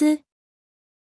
ス